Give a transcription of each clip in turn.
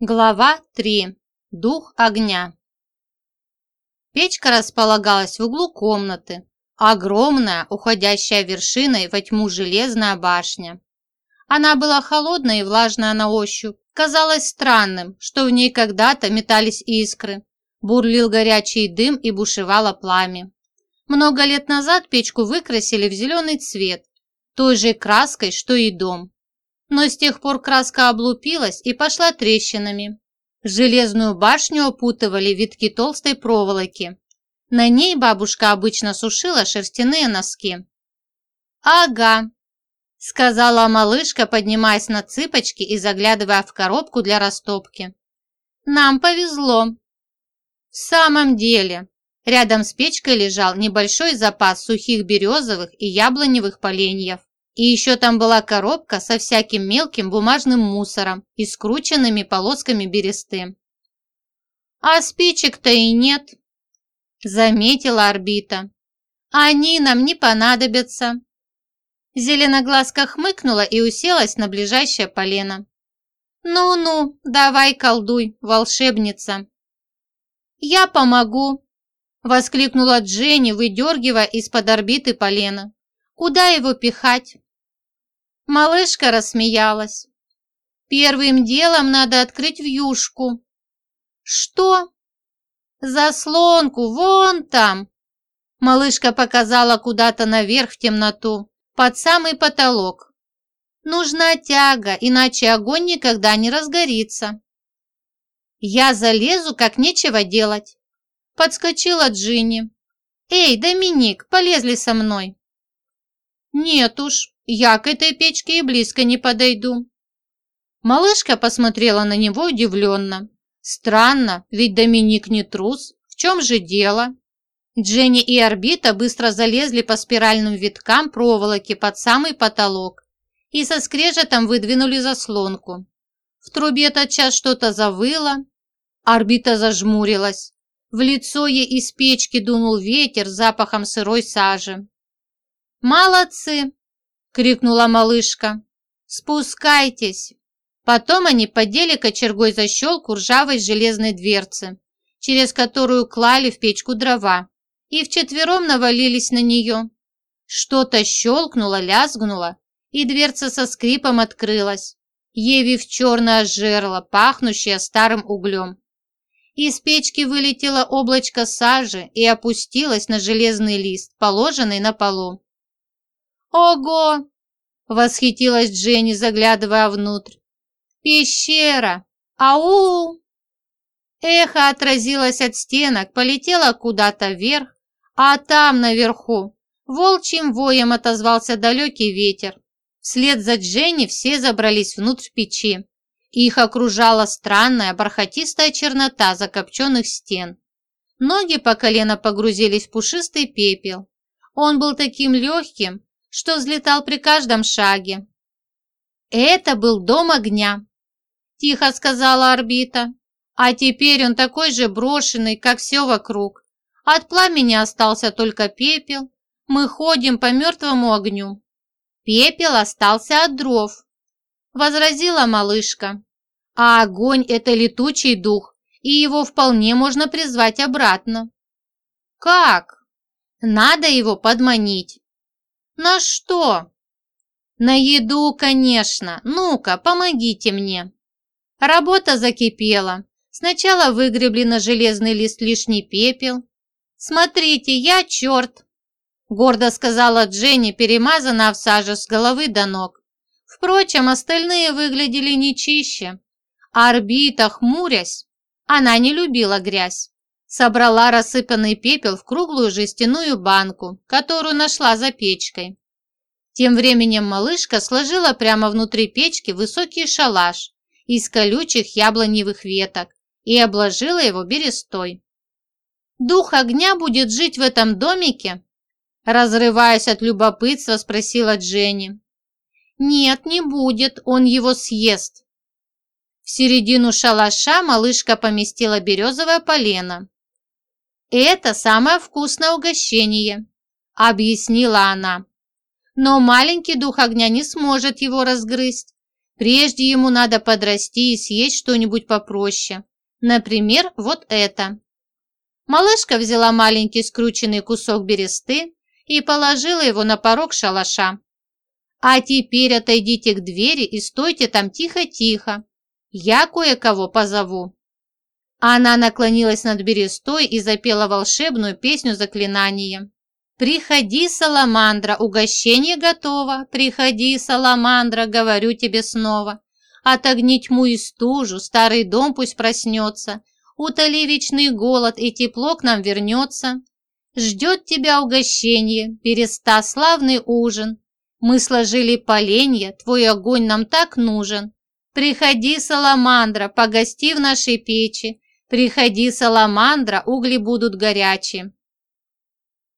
Глава 3. Дух огня. Печка располагалась в углу комнаты. Огромная, уходящая вершиной во тьму железная башня. Она была холодная и влажная на ощупь. Казалось странным, что в ней когда-то метались искры. Бурлил горячий дым и бушевало пламя. Много лет назад печку выкрасили в зеленый цвет, той же краской, что и дом но с тех пор краска облупилась и пошла трещинами. Железную башню опутывали витки толстой проволоки. На ней бабушка обычно сушила шерстяные носки. «Ага», – сказала малышка, поднимаясь на цыпочки и заглядывая в коробку для растопки. «Нам повезло». В самом деле, рядом с печкой лежал небольшой запас сухих березовых и яблоневых поленьев. И еще там была коробка со всяким мелким бумажным мусором и скрученными полосками бересты. «А спичек-то и нет», – заметила орбита. «Они нам не понадобятся». Зеленоглазка хмыкнула и уселась на ближайшее полено. «Ну-ну, давай колдуй, волшебница». «Я помогу», – воскликнула Дженни, выдергивая из-под орбиты полено. «Куда его пихать?» Малышка рассмеялась. Первым делом надо открыть вьюшку. Что? Заслонку, вон там. Малышка показала куда-то наверх в темноту, под самый потолок. Нужна тяга, иначе огонь никогда не разгорится. Я залезу, как нечего делать. Подскочила Джинни. Эй, Доминик, полезли со мной. Нет уж, я к этой печке и близко не подойду». Малышка посмотрела на него удивленно. «Странно, ведь Доминик не трус. В чем же дело?» Дженни и Орбита быстро залезли по спиральным виткам проволоки под самый потолок и со скрежетом выдвинули заслонку. В трубе тотчас что-то завыло. Орбита зажмурилась. В лицо ей из печки дунул ветер запахом сырой сажи. «Молодцы!» – крикнула малышка. «Спускайтесь!» Потом они подели кочергой защелку ржавой железной дверцы, через которую клали в печку дрова, и вчетвером навалились на нее. Что-то щелкнуло, лязгнуло, и дверца со скрипом открылась, явив черное жерло, пахнущее старым углем. Из печки вылетело облачко сажи и опустилось на железный лист, положенный на полу. «Ого!» – восхитилась Дженни, заглядывая внутрь. «Пещера! Ау!» Эхо отразилось от стенок, полетело куда-то вверх, а там, наверху, волчьим воем отозвался далекий ветер. Вслед за Дженни все забрались внутрь печи. Их окружала странная бархатистая чернота закопченных стен. Ноги по колено погрузились в пушистый пепел. Он был таким легким, что взлетал при каждом шаге. «Это был дом огня», – тихо сказала орбита. «А теперь он такой же брошенный, как все вокруг. От пламени остался только пепел. Мы ходим по мертвому огню». «Пепел остался от дров», – возразила малышка. «А огонь – это летучий дух, и его вполне можно призвать обратно». «Как?» «Надо его подманить». «На что?» «На еду, конечно. Ну-ка, помогите мне». Работа закипела. Сначала выгребли на железный лист лишний пепел. «Смотрите, я черт!» Гордо сказала Дженни, перемазанная в саже с головы до ног. Впрочем, остальные выглядели не чище. А орбита, хмурясь, она не любила грязь. Собрала рассыпанный пепел в круглую жестяную банку, которую нашла за печкой. Тем временем малышка сложила прямо внутри печки высокий шалаш из колючих яблоневых веток и обложила его берестой. «Дух огня будет жить в этом домике?» Разрываясь от любопытства, спросила Дженни. «Нет, не будет, он его съест». В середину шалаша малышка поместила березовое полено, «Это самое вкусное угощение», – объяснила она. «Но маленький дух огня не сможет его разгрызть. Прежде ему надо подрасти и съесть что-нибудь попроще. Например, вот это. Малышка взяла маленький скрученный кусок бересты и положила его на порог шалаша. «А теперь отойдите к двери и стойте там тихо-тихо. Я кое-кого позову». Она наклонилась над берестой и запела волшебную песню заклинания. «Приходи, Саламандра, угощение готово. Приходи, Саламандра, говорю тебе снова. Отогни тьму и стужу, старый дом пусть проснется. Утоли вечный голод, и тепло к нам вернется. Ждет тебя угощение, переста славный ужин. Мы сложили поленья, твой огонь нам так нужен. Приходи, Саламандра, погости в нашей печи. Приходи, Саламандра, угли будут горячие.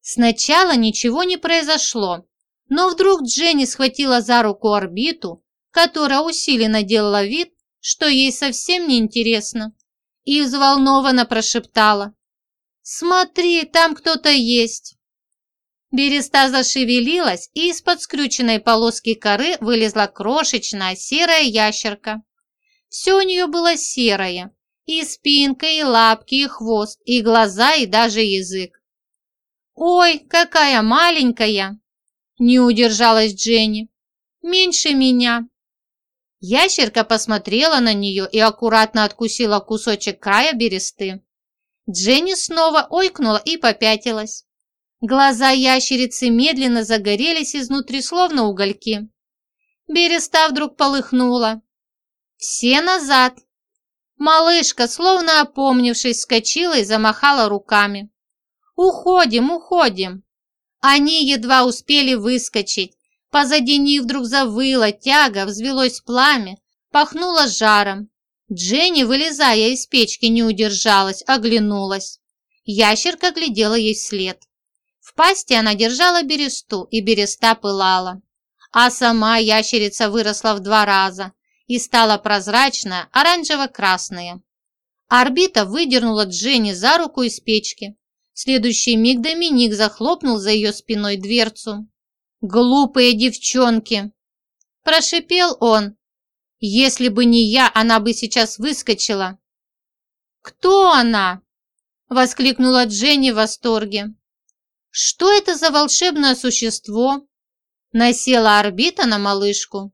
Сначала ничего не произошло, но вдруг Дженни схватила за руку орбиту, которая усиленно делала вид, что ей совсем не интересно, и взволнованно прошептала «Смотри, там кто-то есть!» Береста зашевелилась, и из-под скрюченной полоски коры вылезла крошечная серая ящерка. Все у нее было серое, и спинка, и лапки, и хвост, и глаза, и даже язык. «Ой, какая маленькая!» Не удержалась Дженни. «Меньше меня!» Ящерка посмотрела на нее и аккуратно откусила кусочек края бересты. Дженни снова ойкнула и попятилась. Глаза ящерицы медленно загорелись изнутри, словно угольки. Береста вдруг полыхнула. «Все назад!» Малышка, словно опомнившись, вскочила и замахала руками. «Уходим, уходим!» Они едва успели выскочить. Позади них вдруг завыла тяга, взвелось пламя, пахнуло жаром. Дженни, вылезая из печки, не удержалась, оглянулась. Ящерка глядела ей вслед. В пасти она держала бересту, и береста пылала. А сама ящерица выросла в два раза и стала прозрачная, оранжево-красная. Орбита выдернула Дженни за руку из печки следующий миг Доминик захлопнул за ее спиной дверцу. «Глупые девчонки!» Прошипел он. «Если бы не я, она бы сейчас выскочила». «Кто она?» Воскликнула Дженни в восторге. «Что это за волшебное существо?» Насела орбита на малышку.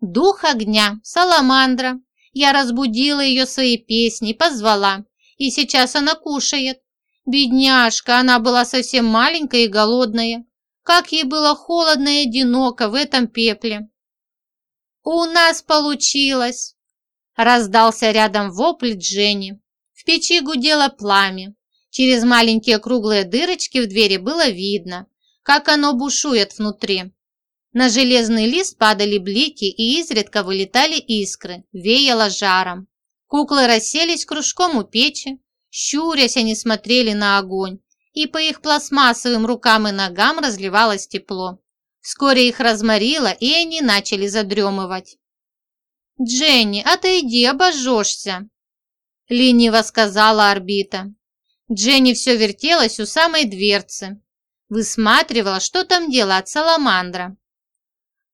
«Дух огня, саламандра. Я разбудила ее своей песней, позвала, и сейчас она кушает. Бедняжка, она была совсем маленькая и голодная. Как ей было холодно и одиноко в этом пепле. «У нас получилось!» Раздался рядом вопль Дженни. В печи гудело пламя. Через маленькие круглые дырочки в двери было видно, как оно бушует внутри. На железный лист падали блики и изредка вылетали искры, веяло жаром. Куклы расселись кружком у печи, Щурясь, они смотрели на огонь, и по их пластмассовым рукам и ногам разливалось тепло. Вскоре их разморило, и они начали задремывать. «Дженни, отойди, обожжешься!» Лениво сказала орбита. Дженни все вертелась у самой дверцы. Высматривала, что там делает саламандра.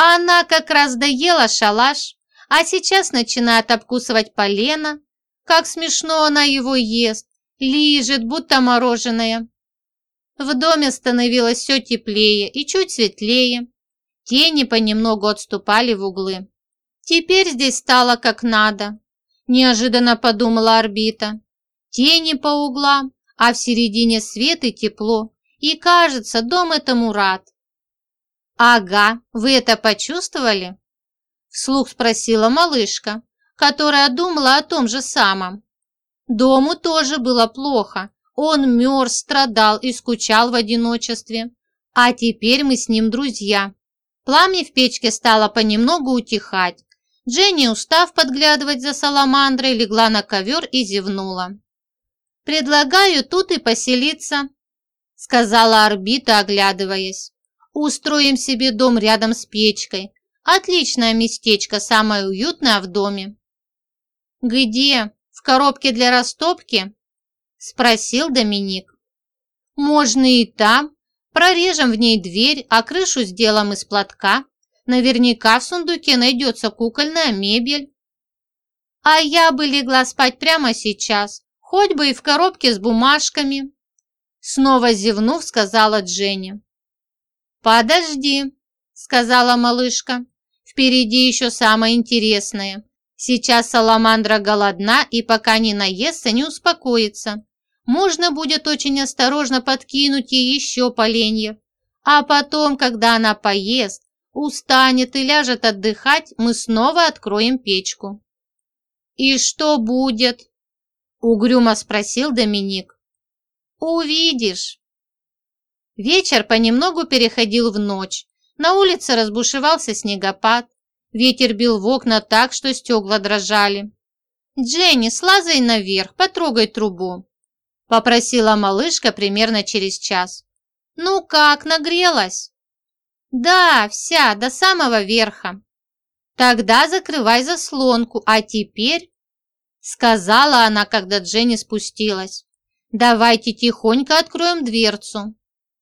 Она как раз доела шалаш, а сейчас начинает обкусывать полено, как смешно она его ест, лижет, будто мороженое. В доме становилось все теплее и чуть светлее. Тени понемногу отступали в углы. Теперь здесь стало как надо, неожиданно подумала орбита. Тени по углам, а в середине свет и тепло. И кажется, дом этому рад. «Ага, вы это почувствовали?» Вслух спросила малышка которая думала о том же самом. Дому тоже было плохо. Он мерз, страдал и скучал в одиночестве. А теперь мы с ним друзья. Пламя в печке стало понемногу утихать. Дженни, устав подглядывать за саламандрой, легла на ковер и зевнула. «Предлагаю тут и поселиться», — сказала орбита, оглядываясь. «Устроим себе дом рядом с печкой. Отличное местечко, самое уютное в доме». «Где? В коробке для растопки?» – спросил Доминик. «Можно и там. Прорежем в ней дверь, а крышу сделаем из платка. Наверняка в сундуке найдется кукольная мебель. А я бы легла спать прямо сейчас, хоть бы и в коробке с бумажками. Снова зевнув, сказала Дженни. «Подожди», — сказала малышка. «Впереди еще самое интересное. Сейчас Саламандра голодна и пока не наестся, не успокоится. Можно будет очень осторожно подкинуть ей еще поленьев. А потом, когда она поест, устанет и ляжет отдыхать, мы снова откроем печку». «И что будет?» – угрюмо спросил Доминик. «Увидишь». Вечер понемногу переходил в ночь. На улице разбушевался снегопад. Ветер бил в окна так, что стекла дрожали. «Дженни, слазай наверх, потрогай трубу», – попросила малышка примерно через час. «Ну как, нагрелась?» «Да, вся, до самого верха». «Тогда закрывай заслонку, а теперь...» Сказала она, когда Дженни спустилась. «Давайте тихонько откроем дверцу».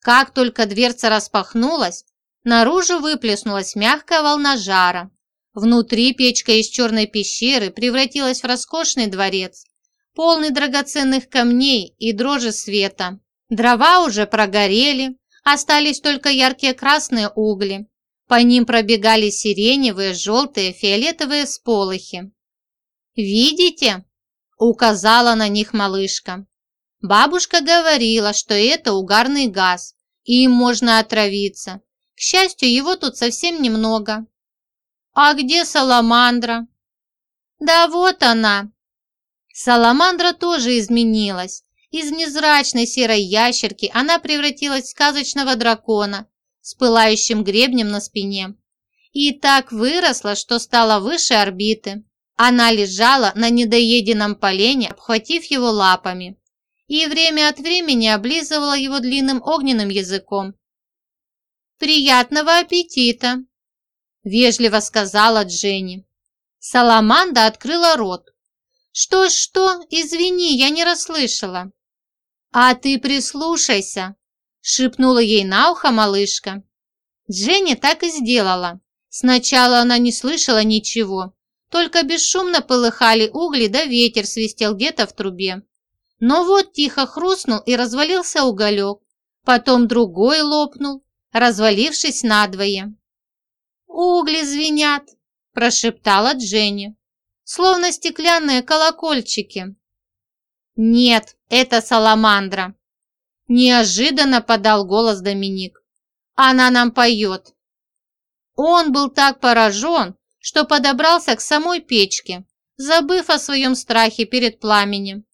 Как только дверца распахнулась, наружу выплеснулась мягкая волна жара. Внутри печка из черной пещеры превратилась в роскошный дворец, полный драгоценных камней и дрожи света. Дрова уже прогорели, остались только яркие красные угли. По ним пробегали сиреневые, желтые, фиолетовые сполохи. «Видите?» – указала на них малышка. Бабушка говорила, что это угарный газ, и им можно отравиться. К счастью, его тут совсем немного. «А где Саламандра?» «Да вот она!» Саламандра тоже изменилась. Из незрачной серой ящерки она превратилась в сказочного дракона, с пылающим гребнем на спине. И так выросла, что стала выше орбиты. Она лежала на недоеденном полене, обхватив его лапами, и время от времени облизывала его длинным огненным языком. «Приятного аппетита!» – вежливо сказала Дженни. Саламанда открыла рот. «Что-что? Извини, я не расслышала». «А ты прислушайся!» шепнула ей на ухо малышка. Дженни так и сделала. Сначала она не слышала ничего, только бесшумно полыхали угли, да ветер свистел где-то в трубе. Но вот тихо хрустнул и развалился уголек, потом другой лопнул, развалившись надвое. «Угли звенят», – прошептала Дженни, – «словно стеклянные колокольчики». «Нет, это саламандра», Неожиданно подал голос Доминик. Она нам поет. Он был так поражен, что подобрался к самой печке, забыв о своем страхе перед пламенем.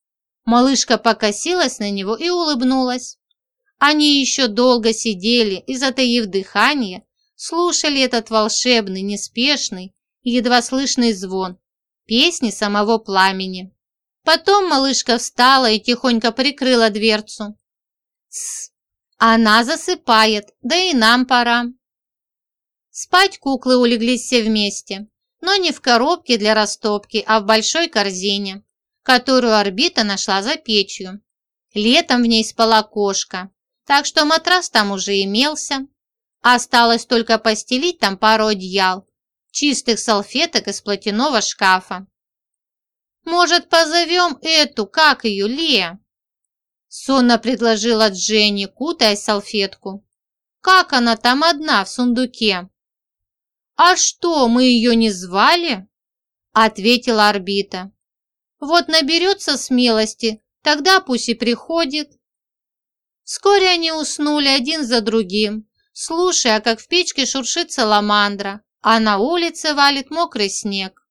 Малышка покосилась на него и улыбнулась. Они еще долго сидели и, затаив дыхание, слушали этот волшебный, неспешный едва слышный звон песни самого пламени. Потом малышка встала и тихонько прикрыла дверцу. Тс, она засыпает, да и нам пора. Спать куклы улеглись все вместе, но не в коробке для растопки, а в большой корзине, которую орбита нашла за печью. Летом в ней спала кошка, так что матрас там уже имелся. Осталось только постелить там пару одеял, чистых салфеток из платяного шкафа. «Может, позовем эту, как ее, Лея?» Сонно предложила Дженни, кутая салфетку. «Как она там одна в сундуке?» «А что, мы ее не звали?» Ответила орбита. «Вот наберется смелости, тогда пусть и приходит». Вскоре они уснули один за другим, слушая, как в печке шуршит саламандра, а на улице валит мокрый снег.